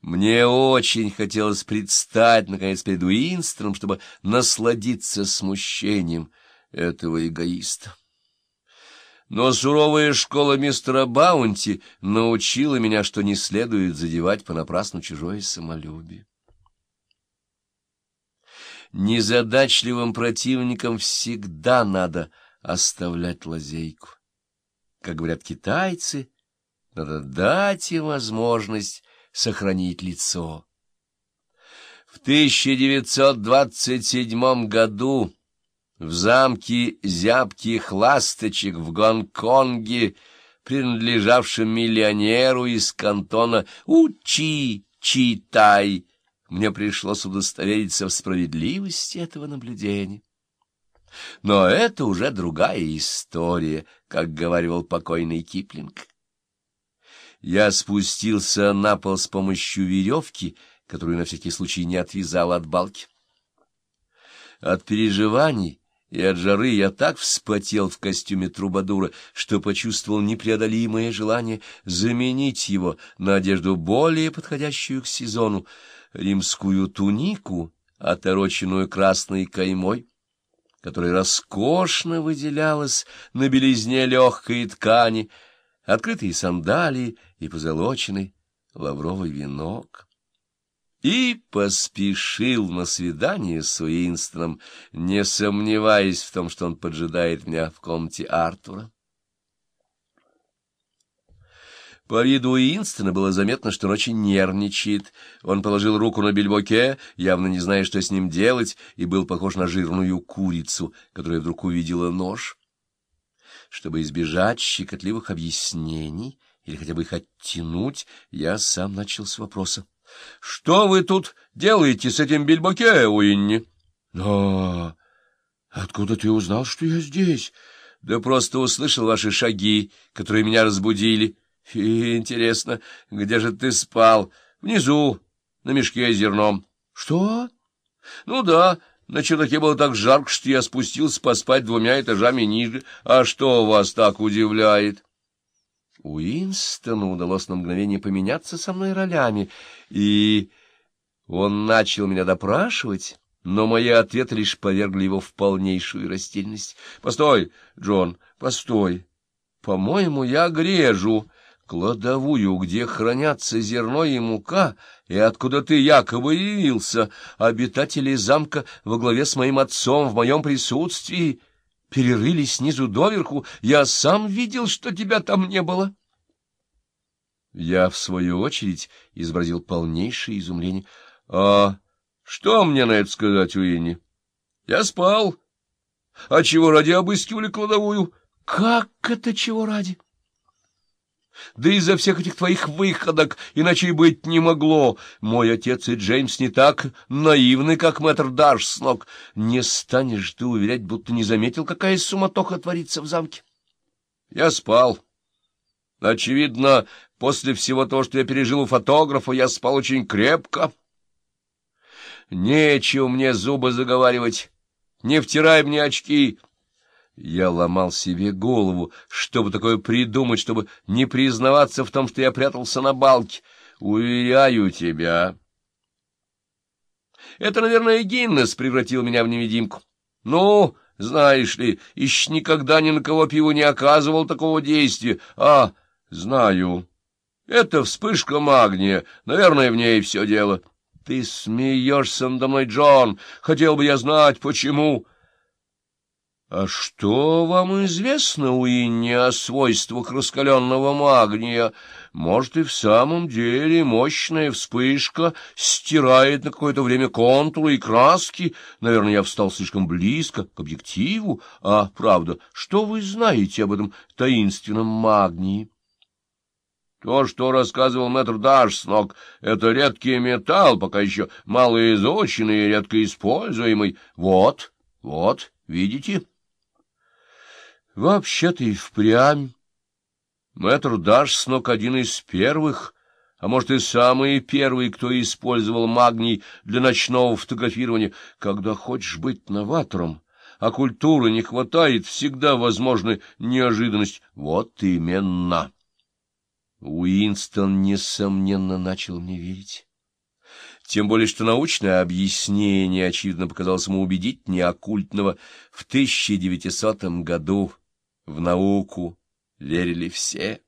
Мне очень хотелось предстать, наконец, перед Уинстоном, чтобы насладиться смущением этого эгоиста. Но суровая школа мистера Баунти научила меня, что не следует задевать понапрасну чужое самолюбие. Незадачливым противникам всегда надо оставлять лазейку. Как говорят китайцы, надо дать им возможность сохранить лицо. В 1927 году в замке зябких ласточек в Гонконге, принадлежавшем миллионеру из кантона Учи-Читай, мне пришлось удостовериться в справедливости этого наблюдения. Но это уже другая история, как говаривал покойный Киплинг. Я спустился на пол с помощью веревки, которую на всякий случай не отвязал от балки. От переживаний и от жары я так вспотел в костюме трубадура, что почувствовал непреодолимое желание заменить его на одежду более подходящую к сезону, римскую тунику, отороченную красной каймой, которая роскошно выделялась на белизне легкой ткани, открытые сандалии и позолоченный лавровый венок. И поспешил на свидание с Уинстоном, не сомневаясь в том, что он поджидает меня в комнате Артура. По виду Уинстона было заметно, что он очень нервничает. Он положил руку на бельбоке, явно не зная, что с ним делать, и был похож на жирную курицу, которая вдруг увидела нож. Чтобы избежать щекотливых объяснений или хотя бы их оттянуть, я сам начал с вопроса. — Что вы тут делаете с этим бельбоке, Уинни? — Но откуда ты узнал, что я здесь? — Да просто услышал ваши шаги, которые меня разбудили. — Интересно, где же ты спал? — Внизу, на мешке с зерном. — Что? — Ну да, на чердаке было так жарко, что я спустился поспать двумя этажами ниже. А что вас так удивляет? Уинстону удалось на мгновение поменяться со мной ролями, и он начал меня допрашивать, но мои ответы лишь повергли его в полнейшую растерянность. — Постой, Джон, постой. По-моему, я грежу кладовую, где хранятся зерно и мука, и откуда ты якобы явился, обитатели замка во главе с моим отцом в моем присутствии перерыли снизу доверху, я сам видел, что тебя там не было. Я, в свою очередь, изобразил полнейшее изумление. — А что мне на это сказать, Уинни? — Я спал. — А чего ради обыскивали кладовую? — Как это чего ради? — да из-за всех этих твоих выходок иначе и быть не могло. Мой отец и Джеймс не так наивны, как мэтр Даршснок. Не станешь ты уверять, будто не заметил, какая суматоха творится в замке. Я спал. Очевидно, после всего того, что я пережил у фотографа, я спал очень крепко. Нечего мне зубы заговаривать. Не втирай мне очки. Я ломал себе голову, чтобы такое придумать, чтобы не признаваться в том, что я прятался на балке. Уверяю тебя. Это, наверное, Гиннес превратил меня в невидимку. Ну, знаешь ли, еще никогда ни на кого пиво не оказывал такого действия. А, знаю. Это вспышка магния. Наверное, в ней все дело. Ты смеешься надо мной, Джон. Хотел бы я знать, почему... — А что вам известно, Уинни, о свойствах раскаленного магния? Может, и в самом деле мощная вспышка стирает на какое-то время контуры и краски? Наверное, я встал слишком близко к объективу. А, правда, что вы знаете об этом таинственном магнии? То, что рассказывал мэтр Дашснок, это редкий металл, пока еще малоизученный и редко используемый. Вот, вот, видите? — Вообще-то и впрямь. Мэтр Дашснок один из первых, а может и самый первый, кто использовал магний для ночного фотографирования. Когда хочешь быть новатором, а культуры не хватает, всегда возможна неожиданность. Вот именно. Уинстон, несомненно, начал мне верить. Тем более, что научное объяснение, очевидно, показалось ему убедительнее оккультного. В 1900 году в науку верили все.